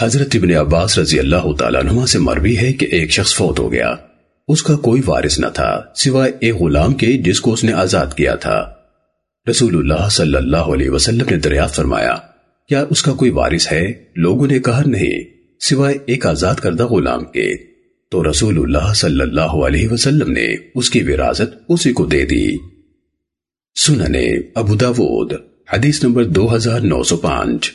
حضرت ابن عباس رضی اللہ تعالیٰ عنہ سے مروی ہے کہ ایک شخص فوت ہو گیا۔ اس کا کوئی وارث نہ تھا، سوائے ایک غلام کے جس کو اس نے آزاد کیا تھا۔ رسول اللہ صلی اللہ علیہ وسلم نے دریافت فرمایا، کیا اس کا کوئی وارث ہے؟ لوگوں نے کہا، نہیں، سوائے ایک آزاد کردہ غلام کے۔ تو رسول اللہ صلی اللہ علیہ وسلم نے اس کی وراثت اسی کو دے دی۔ سننے ابو داود، حدیث نمبر دو ہزار نو سو پانچ۔